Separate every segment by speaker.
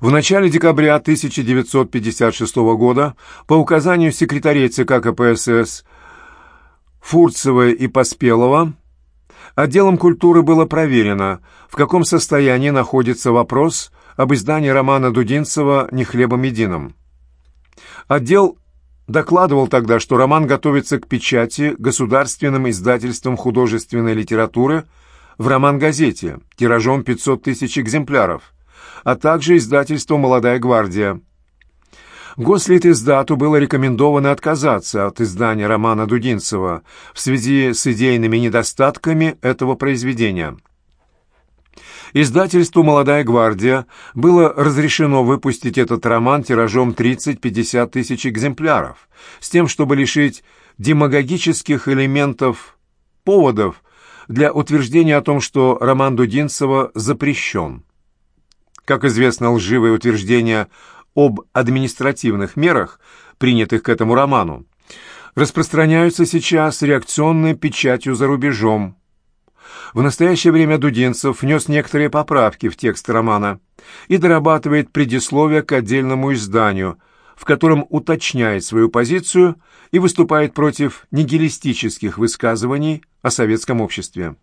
Speaker 1: В начале декабря 1956 года по указанию секретарей ЦК КПСС Фурцева и Поспелова отделом культуры было проверено, в каком состоянии находится вопрос об издании романа Дудинцева «Не хлебом единым». Отдел докладывал тогда, что роман готовится к печати государственным издательством художественной литературы в роман-газете тиражом 500 тысяч экземпляров, а также издательству «Молодая гвардия». Гослитиздату было рекомендовано отказаться от издания романа Дудинцева в связи с идейными недостатками этого произведения – Издательству «Молодая гвардия» было разрешено выпустить этот роман тиражом 30-50 тысяч экземпляров, с тем, чтобы лишить демагогических элементов поводов для утверждения о том, что роман Дудинцева запрещен. Как известно, лживые утверждения об административных мерах, принятых к этому роману, распространяются сейчас реакционной печатью за рубежом, в настоящее время Дудинцев внес некоторые поправки в текст романа и дорабатывает предисловие к отдельному изданию, в котором уточняет свою позицию и выступает против нигилистических высказываний о советском обществе.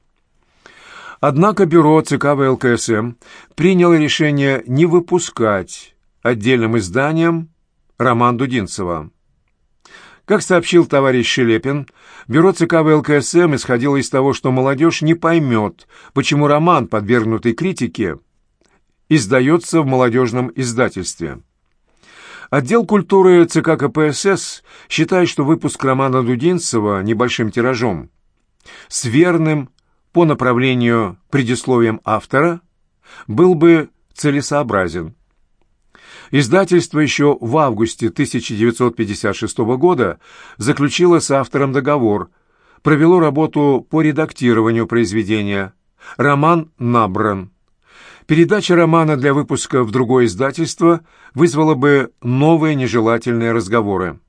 Speaker 1: Однако бюро ЦК ВЛКСМ приняло решение не выпускать отдельным изданием роман Дудинцева. Как сообщил товарищ Шелепин, бюро ЦК ВЛКСМ исходило из того, что молодежь не поймет, почему роман, подвергнутый критике, издается в молодежном издательстве. Отдел культуры ЦК КПСС считает, что выпуск романа Дудинцева небольшим тиражом, с верным по направлению предисловием автора, был бы целесообразен. Издательство еще в августе 1956 года заключило с автором договор, провело работу по редактированию произведения. Роман набран. Передача романа для выпуска в другое издательство вызвала бы новые нежелательные разговоры.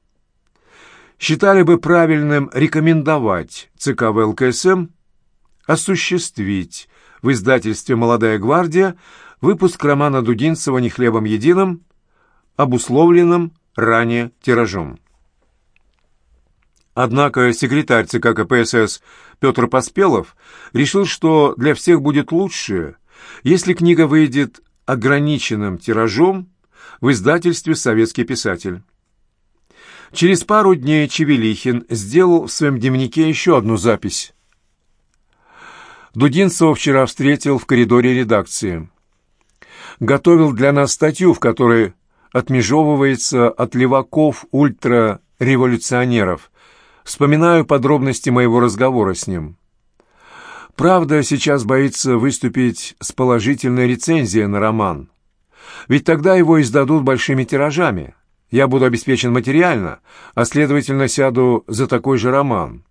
Speaker 1: Считали бы правильным рекомендовать ЦК ВЛКСМ осуществить в издательстве «Молодая гвардия» выпуск романа Дудинцева «Не хлебом единым» обусловленным ранее тиражом. Однако секретарь ЦК КПСС Петр Поспелов решил, что для всех будет лучше, если книга выйдет ограниченным тиражом в издательстве «Советский писатель». Через пару дней Чевелихин сделал в своем дневнике еще одну запись. Дудинцева вчера встретил в коридоре редакции. Готовил для нас статью, в которой отмежевывается от леваков ультрареволюционеров. Вспоминаю подробности моего разговора с ним. Правда, сейчас боится выступить с положительной рецензией на роман. Ведь тогда его издадут большими тиражами. Я буду обеспечен материально, а следовательно сяду за такой же роман.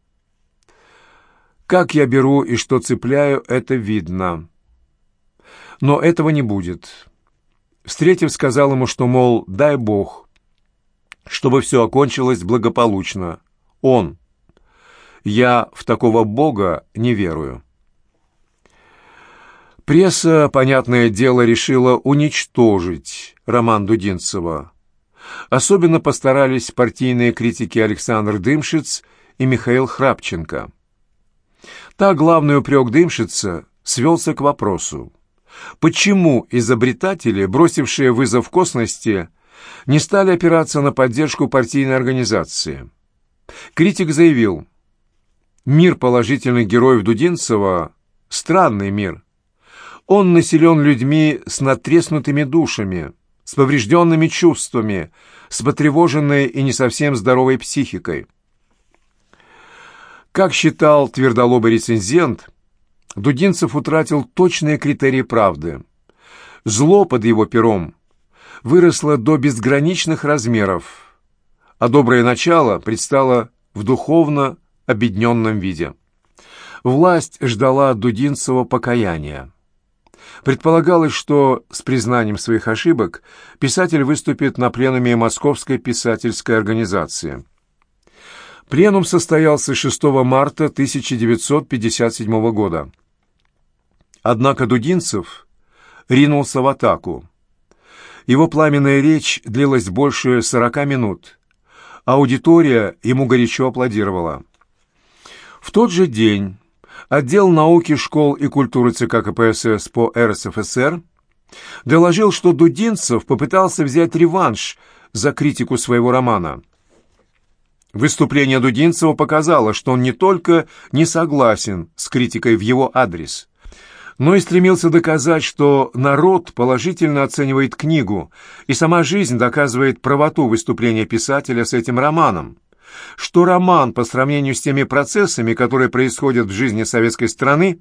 Speaker 1: Как я беру и что цепляю, это видно. Но этого не будет. Встретив, сказал ему, что, мол, дай бог, чтобы все окончилось благополучно. Он. Я в такого бога не верую. Пресса, понятное дело, решила уничтожить роман Дудинцева. Особенно постарались партийные критики Александр Дымшиц и Михаил Храпченко. Так главный упрек Дымшица свелся к вопросу. Почему изобретатели, бросившие вызов косности, не стали опираться на поддержку партийной организации? Критик заявил, «Мир положительных героев Дудинцева — странный мир. Он населен людьми с натреснутыми душами, с поврежденными чувствами, с потревоженной и не совсем здоровой психикой». Как считал твердолобый рецензент, Дудинцев утратил точные критерии правды. Зло под его пером выросло до безграничных размеров, а доброе начало предстало в духовно обедненном виде. Власть ждала от Дудинцева покаяния. Предполагалось, что с признанием своих ошибок писатель выступит на пленуме Московской писательской организации. Пленум состоялся 6 марта 1957 года. Однако Дудинцев ринулся в атаку. Его пламенная речь длилась больше сорока минут. Аудитория ему горячо аплодировала. В тот же день отдел науки, школ и культуры ЦК КПСС по РСФСР доложил, что Дудинцев попытался взять реванш за критику своего романа. Выступление Дудинцева показало, что он не только не согласен с критикой в его адрес, но и стремился доказать, что народ положительно оценивает книгу, и сама жизнь доказывает правоту выступления писателя с этим романом, что роман по сравнению с теми процессами, которые происходят в жизни советской страны,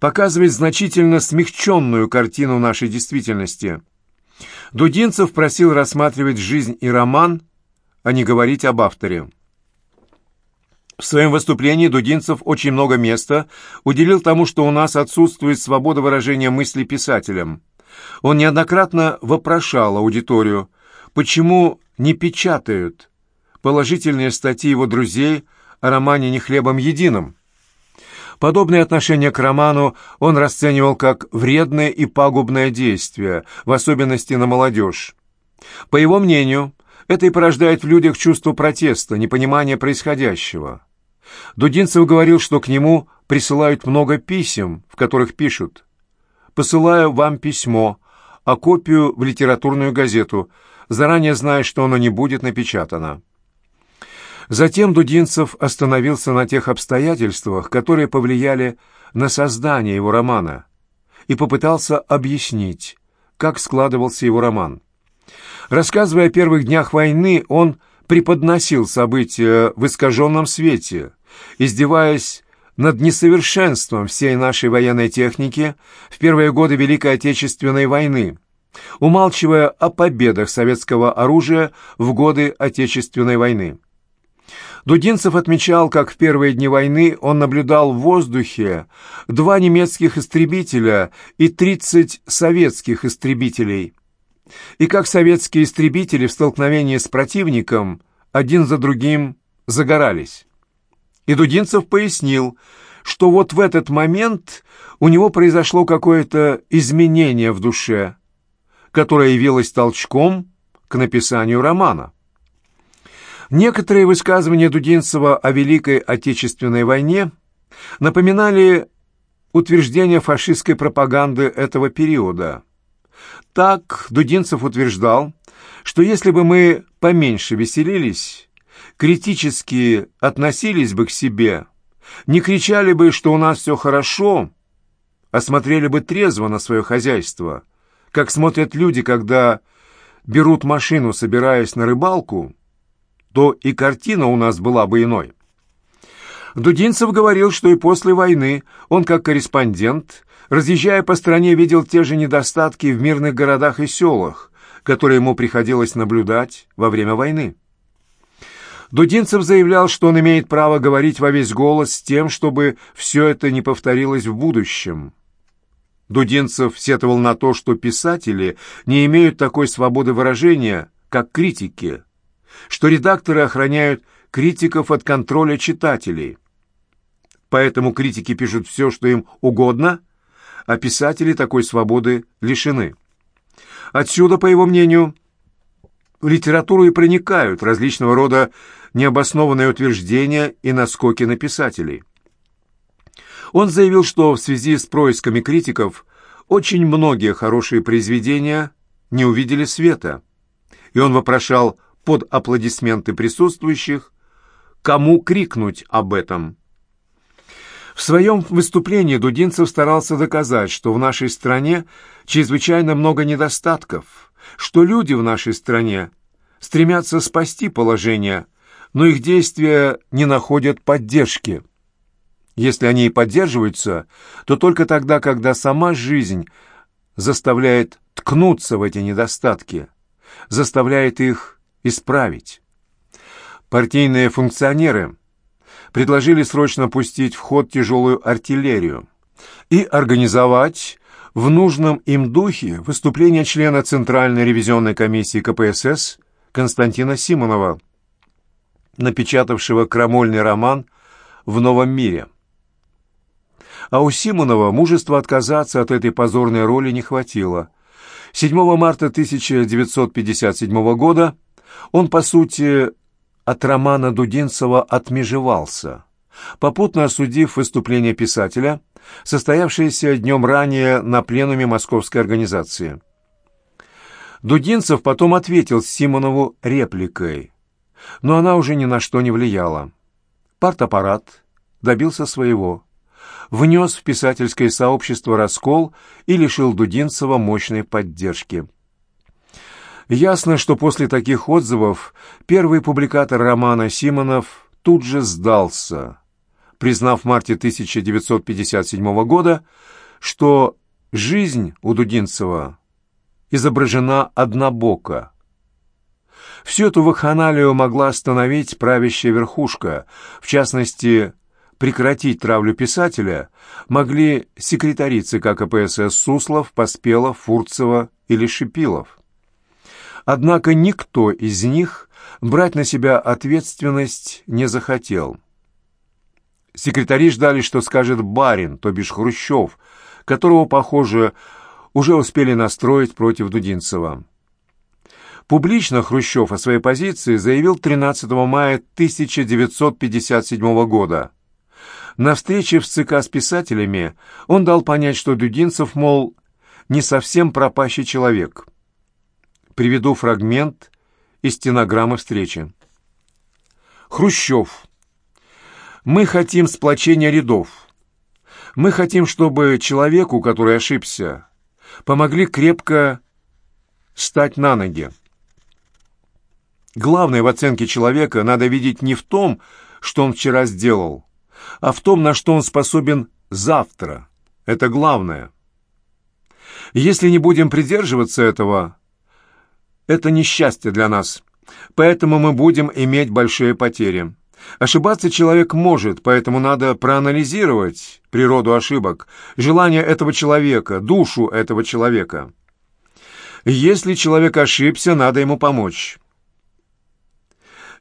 Speaker 1: показывает значительно смягченную картину нашей действительности. Дудинцев просил рассматривать жизнь и роман, а не говорить об авторе. В своем выступлении Дудинцев очень много места уделил тому, что у нас отсутствует свобода выражения мысли писателям. Он неоднократно вопрошал аудиторию, почему не печатают положительные статьи его друзей о романе «Не хлебом единым». Подобное отношение к роману он расценивал как вредное и пагубное действие, в особенности на молодежь. По его мнению, это и порождает в людях чувство протеста, непонимания происходящего. Дудинцев говорил, что к нему присылают много писем, в которых пишут «Посылаю вам письмо, а копию в литературную газету, заранее зная, что оно не будет напечатано». Затем Дудинцев остановился на тех обстоятельствах, которые повлияли на создание его романа, и попытался объяснить, как складывался его роман. Рассказывая о первых днях войны, он преподносил события в искаженном свете, издеваясь над несовершенством всей нашей военной техники в первые годы Великой Отечественной войны, умалчивая о победах советского оружия в годы Отечественной войны. Дудинцев отмечал, как в первые дни войны он наблюдал в воздухе два немецких истребителя и 30 советских истребителей – и как советские истребители в столкновении с противником один за другим загорались. И Дудинцев пояснил, что вот в этот момент у него произошло какое-то изменение в душе, которое явилось толчком к написанию романа. Некоторые высказывания Дудинцева о Великой Отечественной войне напоминали утверждения фашистской пропаганды этого периода – так Дудинцев утверждал, что если бы мы поменьше веселились, критически относились бы к себе, не кричали бы, что у нас все хорошо, а смотрели бы трезво на свое хозяйство, как смотрят люди, когда берут машину, собираясь на рыбалку, то и картина у нас была бы иной. Дудинцев говорил, что и после войны он, как корреспондент, разъезжая по стране, видел те же недостатки в мирных городах и селах, которые ему приходилось наблюдать во время войны. Дудинцев заявлял, что он имеет право говорить во весь голос с тем, чтобы все это не повторилось в будущем. Дудинцев сетовал на то, что писатели не имеют такой свободы выражения, как критики, что редакторы охраняют критиков от контроля читателей. Поэтому критики пишут все, что им угодно, а писатели такой свободы лишены. Отсюда, по его мнению, в литературу и проникают различного рода необоснованные утверждения и наскоки на писателей. Он заявил, что в связи с происками критиков очень многие хорошие произведения не увидели света, и он вопрошал под аплодисменты присутствующих, кому крикнуть об этом. В своем выступлении Дудинцев старался доказать, что в нашей стране чрезвычайно много недостатков, что люди в нашей стране стремятся спасти положение, но их действия не находят поддержки. Если они и поддерживаются, то только тогда, когда сама жизнь заставляет ткнуться в эти недостатки, заставляет их исправить. Партийные функционеры – предложили срочно пустить в ход тяжелую артиллерию и организовать в нужном им духе выступление члена Центральной ревизионной комиссии КПСС Константина Симонова, напечатавшего крамольный роман «В новом мире». А у Симонова мужества отказаться от этой позорной роли не хватило. 7 марта 1957 года он, по сути, от романа Дудинцева отмежевался, попутно осудив выступление писателя, состоявшееся днем ранее на пленуме московской организации. Дудинцев потом ответил Симонову репликой, но она уже ни на что не влияла. Партаппарат добился своего, внес в писательское сообщество раскол и лишил Дудинцева мощной поддержки. Ясно, что после таких отзывов первый публикатор романа Симонов тут же сдался, признав в марте 1957 года, что жизнь у Дудинцева изображена однобоко. Всю эту вакханалию могла остановить правящая верхушка, в частности, прекратить травлю писателя могли секретарицы КПСС Суслов, Поспелов, Фурцева или Шипилов. Однако никто из них брать на себя ответственность не захотел. Секретари ждали, что скажет барин, то бишь Хрущев, которого, похоже, уже успели настроить против Дудинцева. Публично Хрущев о своей позиции заявил 13 мая 1957 года. На встрече в ЦК с писателями он дал понять, что Дудинцев, мол, не совсем пропащий человек. Приведу фрагмент из стенограммы встречи. Хрущев. Мы хотим сплочения рядов. Мы хотим, чтобы человеку, который ошибся, помогли крепко стать на ноги. Главное в оценке человека надо видеть не в том, что он вчера сделал, а в том, на что он способен завтра. Это главное. Если не будем придерживаться этого, это несчастье для нас. Поэтому мы будем иметь большие потери. Ошибаться человек может, поэтому надо проанализировать природу ошибок, желание этого человека, душу этого человека. Если человек ошибся, надо ему помочь.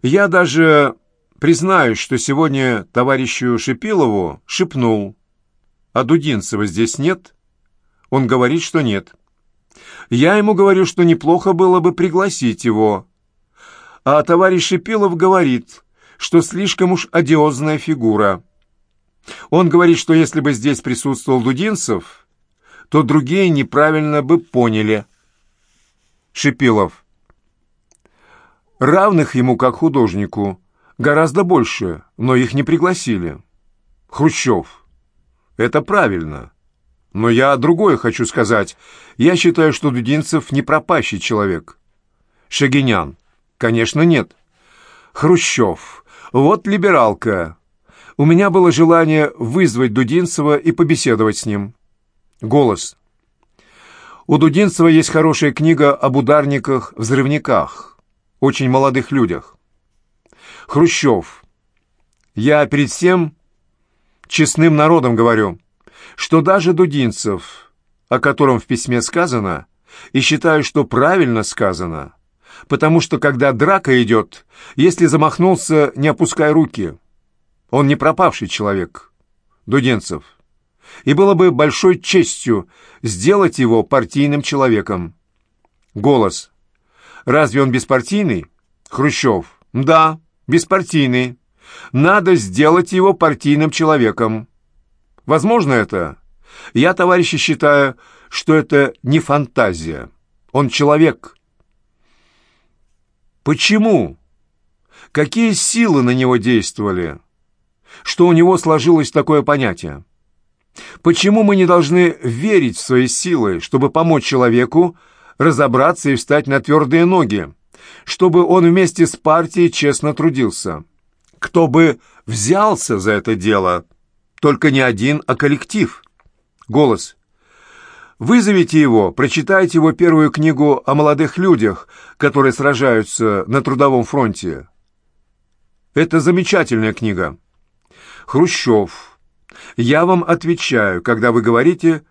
Speaker 1: Я даже признаюсь, что сегодня товарищу Шипилову шепнул, а Дудинцева здесь нет. Он говорит, что нет. Я ему говорю, что неплохо было бы пригласить его. А товарищ Шипилов говорит, что слишком уж одиозная фигура. Он говорит, что если бы здесь присутствовал Дудинцев, то другие неправильно бы поняли. Шипилов. Равных ему как художнику гораздо больше, но их не пригласили. Хрущев. Это правильно. Но я другое хочу сказать. Я считаю, что Дудинцев не пропащий человек. Шагинян. Конечно, нет. Хрущев. Вот либералка. У меня было желание вызвать Дудинцева и побеседовать с ним. Голос. У Дудинцева есть хорошая книга об ударниках, взрывниках, очень молодых людях. Хрущев. Я перед всем честным народом говорю что даже Дудинцев, о котором в письме сказано, и считаю, что правильно сказано, потому что когда драка идет, если замахнулся, не опускай руки. Он не пропавший человек, Дудинцев, и было бы большой честью сделать его партийным человеком. Голос. Разве он беспартийный? Хрущев. Да, беспартийный. Надо сделать его партийным человеком. Возможно это? Я, товарищи, считаю, что это не фантазия. Он человек. Почему? Какие силы на него действовали? Что у него сложилось такое понятие? Почему мы не должны верить в свои силы, чтобы помочь человеку разобраться и встать на твердые ноги, чтобы он вместе с партией честно трудился? Кто бы взялся за это дело – только не один, а коллектив. Голос. Вызовите его, прочитайте его первую книгу о молодых людях, которые сражаются на трудовом фронте. Это замечательная книга. Хрущев. Я вам отвечаю, когда вы говорите,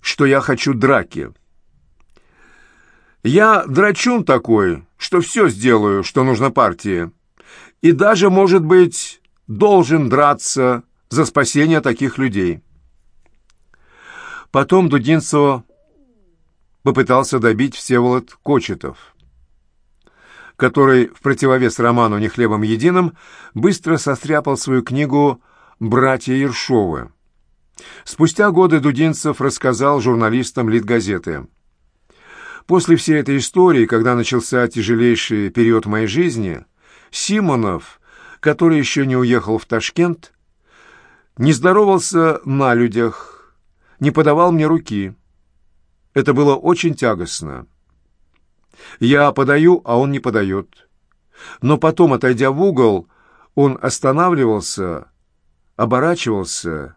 Speaker 1: что я хочу драки. Я драчун такой, что все сделаю, что нужно партии. И даже, может быть, должен драться за спасение таких людей. Потом Дудинцева попытался добить Всеволод Кочетов, который в противовес роману «Не хлебом единым» быстро состряпал свою книгу «Братья Ершовы». Спустя годы Дудинцев рассказал журналистам Литгазеты. После всей этой истории, когда начался тяжелейший период моей жизни, Симонов, который еще не уехал в Ташкент, не здоровался на людях, не подавал мне руки. Это было очень тягостно. Я подаю, а он не подает. Но потом, отойдя в угол, он останавливался, оборачивался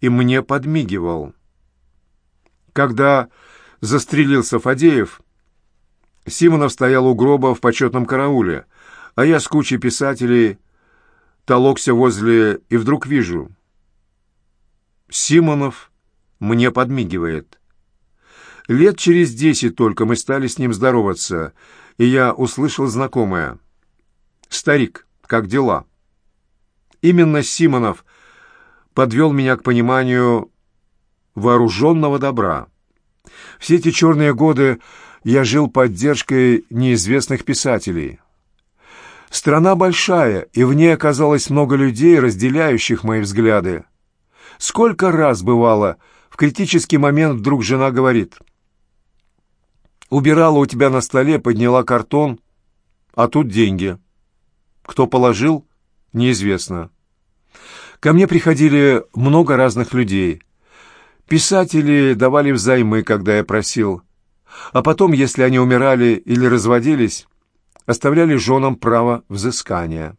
Speaker 1: и мне подмигивал. Когда застрелился Фадеев, Симонов стоял у гроба в почетном карауле, а я с кучей писателей толокся возле, и вдруг вижу. Симонов мне подмигивает. Лет через десять только мы стали с ним здороваться, и я услышал знакомое. «Старик, как дела?» Именно Симонов подвел меня к пониманию вооруженного добра. Все эти черные годы я жил поддержкой неизвестных писателей. Страна большая, и в ней оказалось много людей, разделяющих мои взгляды. Сколько раз бывало, в критический момент вдруг жена говорит, «Убирала у тебя на столе, подняла картон, а тут деньги. Кто положил, неизвестно». Ко мне приходили много разных людей. Писатели давали взаймы, когда я просил. А потом, если они умирали или разводились, оставляли женам право взыскания.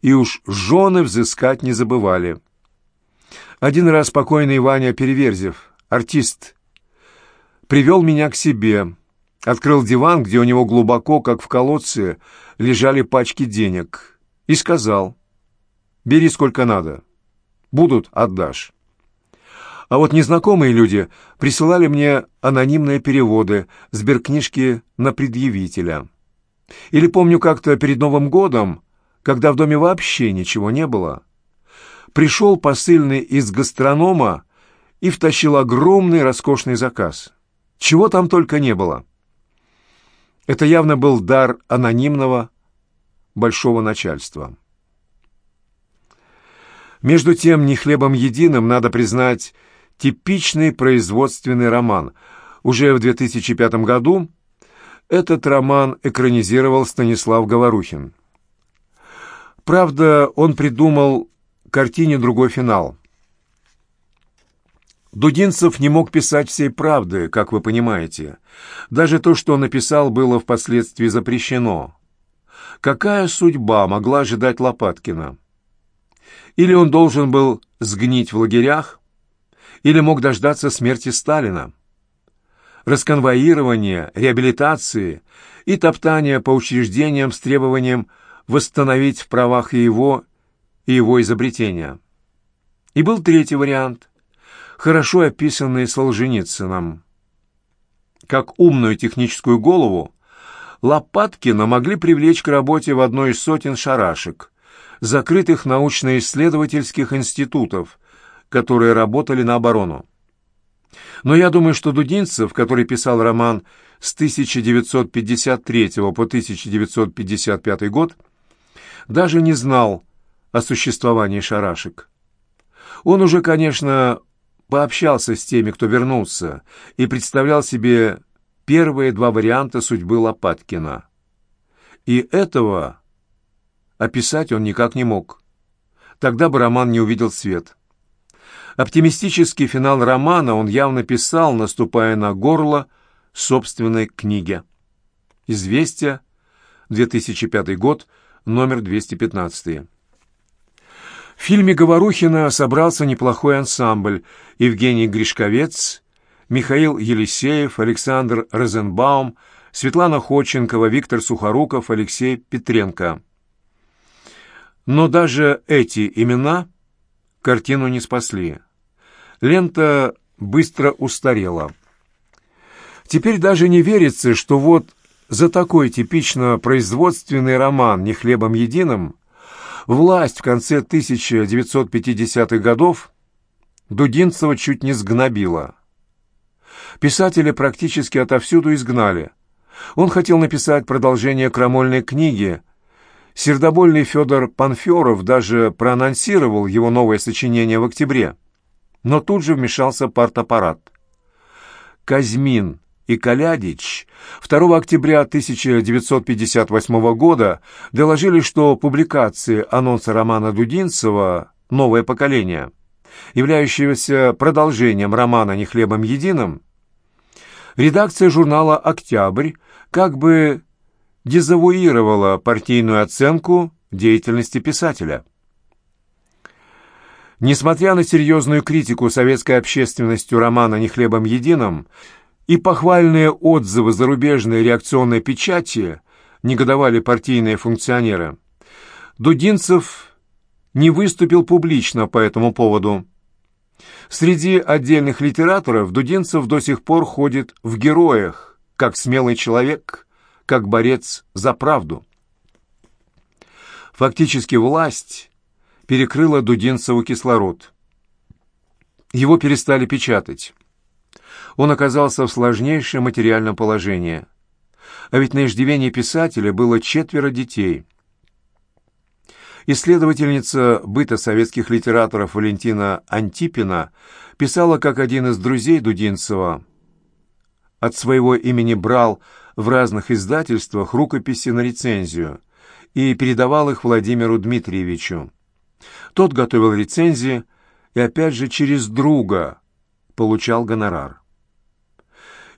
Speaker 1: И уж жены взыскать не забывали. Один раз покойный Ваня Переверзев, артист, привел меня к себе, открыл диван, где у него глубоко, как в колодце, лежали пачки денег, и сказал — Бери сколько надо. Будут — отдашь. А вот незнакомые люди присылали мне анонимные переводы, сберкнижки на предъявителя. Или помню как-то перед Новым годом, когда в доме вообще ничего не было, пришел посыльный из гастронома и втащил огромный роскошный заказ. Чего там только не было. Это явно был дар анонимного большого начальства. Между тем, «Не хлебом единым» надо признать типичный производственный роман. Уже в 2005 году этот роман экранизировал Станислав Говорухин. Правда, он придумал картине другой финал. Дудинцев не мог писать всей правды, как вы понимаете. Даже то, что он написал, было впоследствии запрещено. Какая судьба могла ожидать Лопаткина? Или он должен был сгнить в лагерях, или мог дождаться смерти Сталина. Расконвоирование, реабилитации и топтание по учреждениям с требованием восстановить в правах его, и его изобретения. И был третий вариант, хорошо описанный Солженицыным. Как умную техническую голову Лопаткина могли привлечь к работе в одной из сотен шарашек, закрытых научно-исследовательских институтов, которые работали на оборону. Но я думаю, что Дудинцев, который писал роман с 1953 по 1955 год, даже не знал о существовании шарашек. Он уже, конечно, пообщался с теми, кто вернулся, и представлял себе первые два варианта судьбы Лопаткина. И этого описать он никак не мог. Тогда бы роман не увидел свет. Оптимистический финал романа он явно писал, наступая на горло собственной книги. «Известия», 2005 год, номер 215. В фильме Говорухина собрался неплохой ансамбль Евгений Гришковец, Михаил Елисеев, Александр Розенбаум, Светлана Ходченкова, Виктор Сухоруков, Алексей Петренко. Но даже эти имена картину не спасли. Лента быстро устарела. Теперь даже не верится, что вот за такой типично производственный роман «Не хлебом единым» власть в конце 1950-х годов Дудинцева чуть не сгнобила. Писателя практически отовсюду изгнали. Он хотел написать продолжение крамольной книги. Сердобольный Федор Панферов даже проанонсировал его новое сочинение в октябре. Но тут же вмешался партаппарат. Казьмин и Калядич 2 октября 1958 года доложили, что публикации анонса романа Дудинцева «Новое поколение», являющегося продолжением романа «Не хлебом единым», редакция журнала «Октябрь» как бы дезавуировала партийную оценку деятельности писателя. Несмотря на серьезную критику советской общественностью романа «Не хлебом единым», и похвальные отзывы зарубежной реакционной печати негодовали партийные функционеры. Дудинцев не выступил публично по этому поводу. Среди отдельных литераторов Дудинцев до сих пор ходит в героях, как смелый человек, как борец за правду. Фактически власть перекрыла Дудинцеву кислород. Его перестали печатать он оказался в сложнейшем материальном положении. А ведь на иждивении писателя было четверо детей. Исследовательница быта советских литераторов Валентина Антипина писала, как один из друзей Дудинцева от своего имени брал в разных издательствах рукописи на рецензию и передавал их Владимиру Дмитриевичу. Тот готовил рецензии и опять же через друга получал гонорар.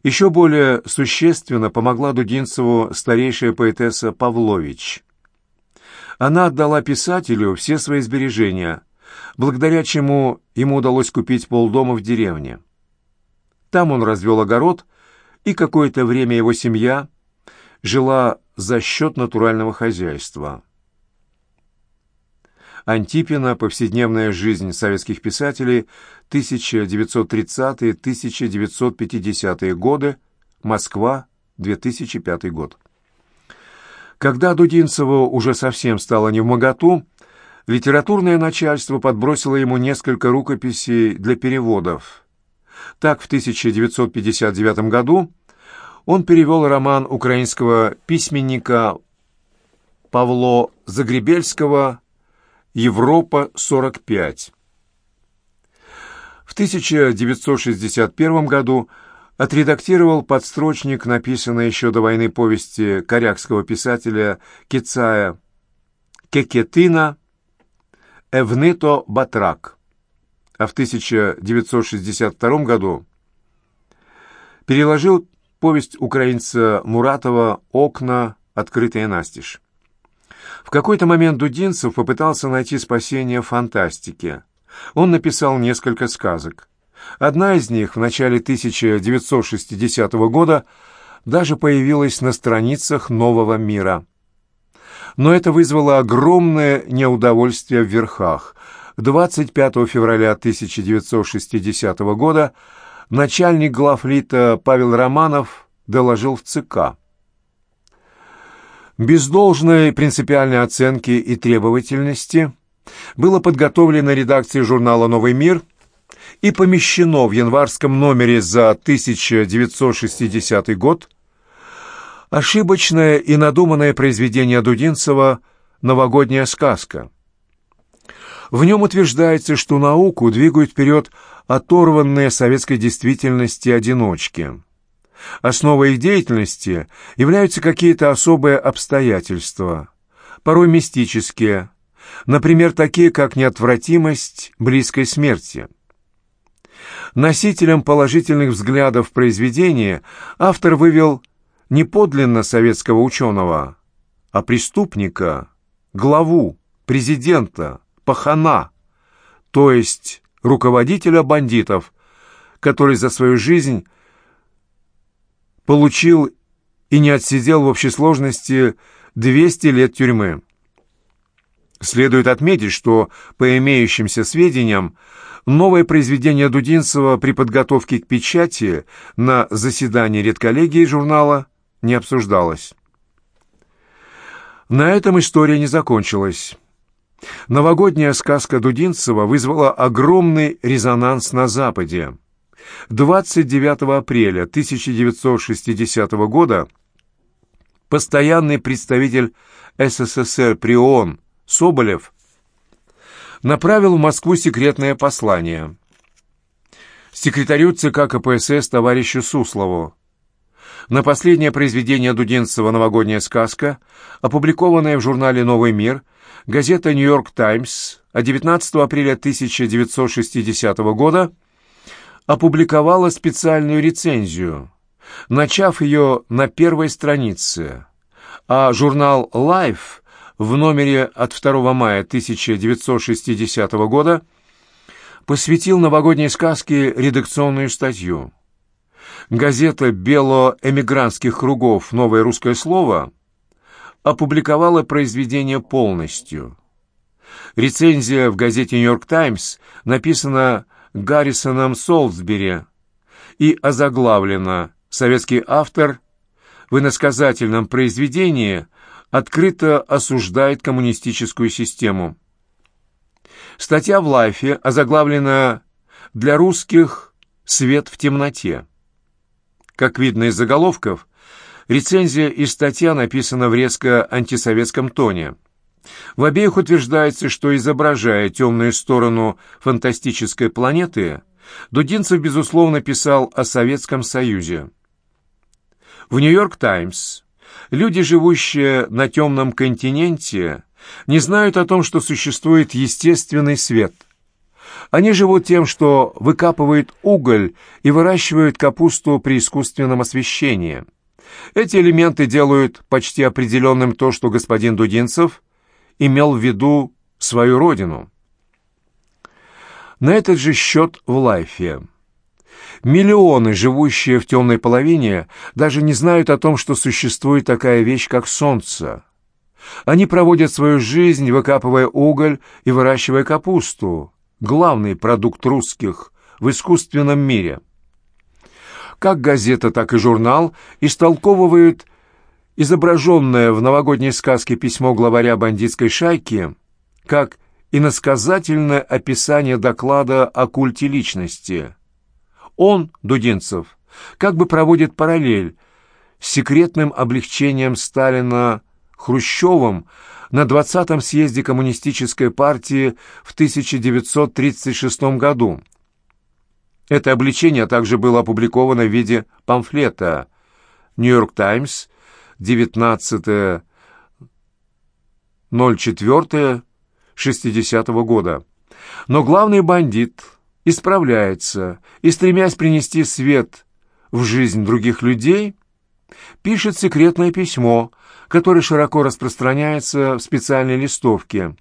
Speaker 1: Еще более существенно помогла Дудинцеву старейшая поэтесса Павлович. Она отдала писателю все свои сбережения, благодаря чему ему удалось купить полдома в деревне. Там он развел огород, и какое-то время его семья жила за счет натурального хозяйства. Антипина «Повседневная жизнь советских писателей 1930-1950-е годы. Москва, 2005 год». Когда Дудинцеву уже совсем стало невмоготу, литературное начальство подбросило ему несколько рукописей для переводов. Так, в 1959 году он перевел роман украинского письменника Павло Загребельского Европа 45. В 1961 году отредактировал подстрочник, написанный еще до войны повести корякского писателя Кицая Кекетина «Эвнито Батрак», а в 1962 году переложил повесть украинца Муратова «Окна, открытые настежь». В какой-то момент Дудинцев попытался найти спасение фантастике. Он написал несколько сказок. Одна из них в начале 1960 года даже появилась на страницах «Нового мира». Но это вызвало огромное неудовольствие в верхах. 25 февраля 1960 года начальник главлита Павел Романов доложил в ЦК – без должной принципиальной оценки и требовательности было подготовлено редакцией журнала «Новый мир» и помещено в январском номере за 1960 год ошибочное и надуманное произведение Дудинцева «Новогодняя сказка». В нем утверждается, что науку двигают вперед оторванные советской действительности одиночки – Основой их деятельности являются какие-то особые обстоятельства, порой мистические, например, такие как неотвратимость близкой смерти. Носителем положительных взглядов в произведении автор вывел не подлинно советского ученого, а преступника, главу, президента, пахана, то есть руководителя бандитов, который за свою жизнь получил и не отсидел в общей сложности 200 лет тюрьмы. Следует отметить, что, по имеющимся сведениям, новое произведение Дудинцева при подготовке к печати на заседании редколлегии журнала не обсуждалось. На этом история не закончилась. Новогодняя сказка Дудинцева вызвала огромный резонанс на Западе. 29 апреля 1960 года постоянный представитель СССР при ООН Соболев направил в Москву секретное послание секретарю ЦК КПСС товарищу Суслову. На последнее произведение Дудинцева «Новогодняя сказка», опубликованное в журнале «Новый мир», газета «Нью-Йорк Таймс» от 19 апреля 1960 года опубликовала специальную рецензию, начав ее на первой странице, а журнал Life в номере от 2 мая 1960 года посвятил новогодней сказке редакционную статью. Газета белоэмигрантских кругов «Новое русское слово» опубликовала произведение полностью. Рецензия в газете «Нью-Йорк Таймс» написана Гаррисоном Солсбери и озаглавлена «Советский автор в иносказательном произведении открыто осуждает коммунистическую систему». Статья в «Лайфе» озаглавлена «Для русских свет в темноте». Как видно из заголовков, рецензия и статья написана в резко антисоветском тоне. В обеих утверждается, что, изображая темную сторону фантастической планеты, Дудинцев, безусловно, писал о Советском Союзе. В «Нью-Йорк Таймс» люди, живущие на темном континенте, не знают о том, что существует естественный свет. Они живут тем, что выкапывают уголь и выращивают капусту при искусственном освещении. Эти элементы делают почти определенным то, что господин Дудинцев имел в виду свою родину. На этот же счет в лайфе. Миллионы, живущие в темной половине, даже не знают о том, что существует такая вещь, как солнце. Они проводят свою жизнь, выкапывая уголь и выращивая капусту, главный продукт русских в искусственном мире. Как газета, так и журнал истолковывают изображенное в новогодней сказке письмо главаря бандитской шайки как иносказательное описание доклада о культе личности. Он, Дудинцев, как бы проводит параллель с секретным облегчением Сталина Хрущевым на 20-м съезде Коммунистической партии в 1936 году. Это обличение также было опубликовано в виде памфлета «Нью-Йорк Таймс», 19.04.60 года. Но главный бандит исправляется и, стремясь принести свет в жизнь других людей, пишет секретное письмо – которое широко распространяется в специальной листовке,